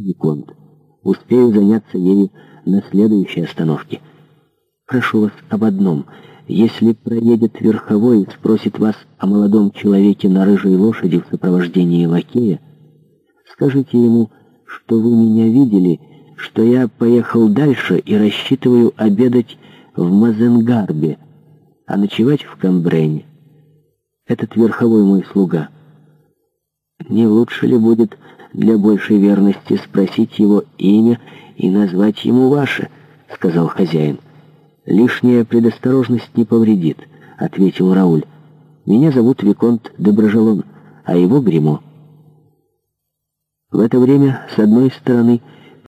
Виконт. Успею заняться ею на следующей остановке. Прошу вас об одном. Если проедет верховой и спросит вас о молодом человеке на рыжей лошади в сопровождении лакея, скажите ему, что вы меня видели, что я поехал дальше и рассчитываю обедать в Мазенгарбе, а ночевать в Камбрене. Этот верховой мой слуга — не лучше ли будет для большей верности спросить его имя и назвать ему ваше?» — сказал хозяин. «Лишняя предосторожность не повредит», — ответил Рауль. «Меня зовут Виконт Доброжелон, а его Гремо. В это время, с одной стороны, —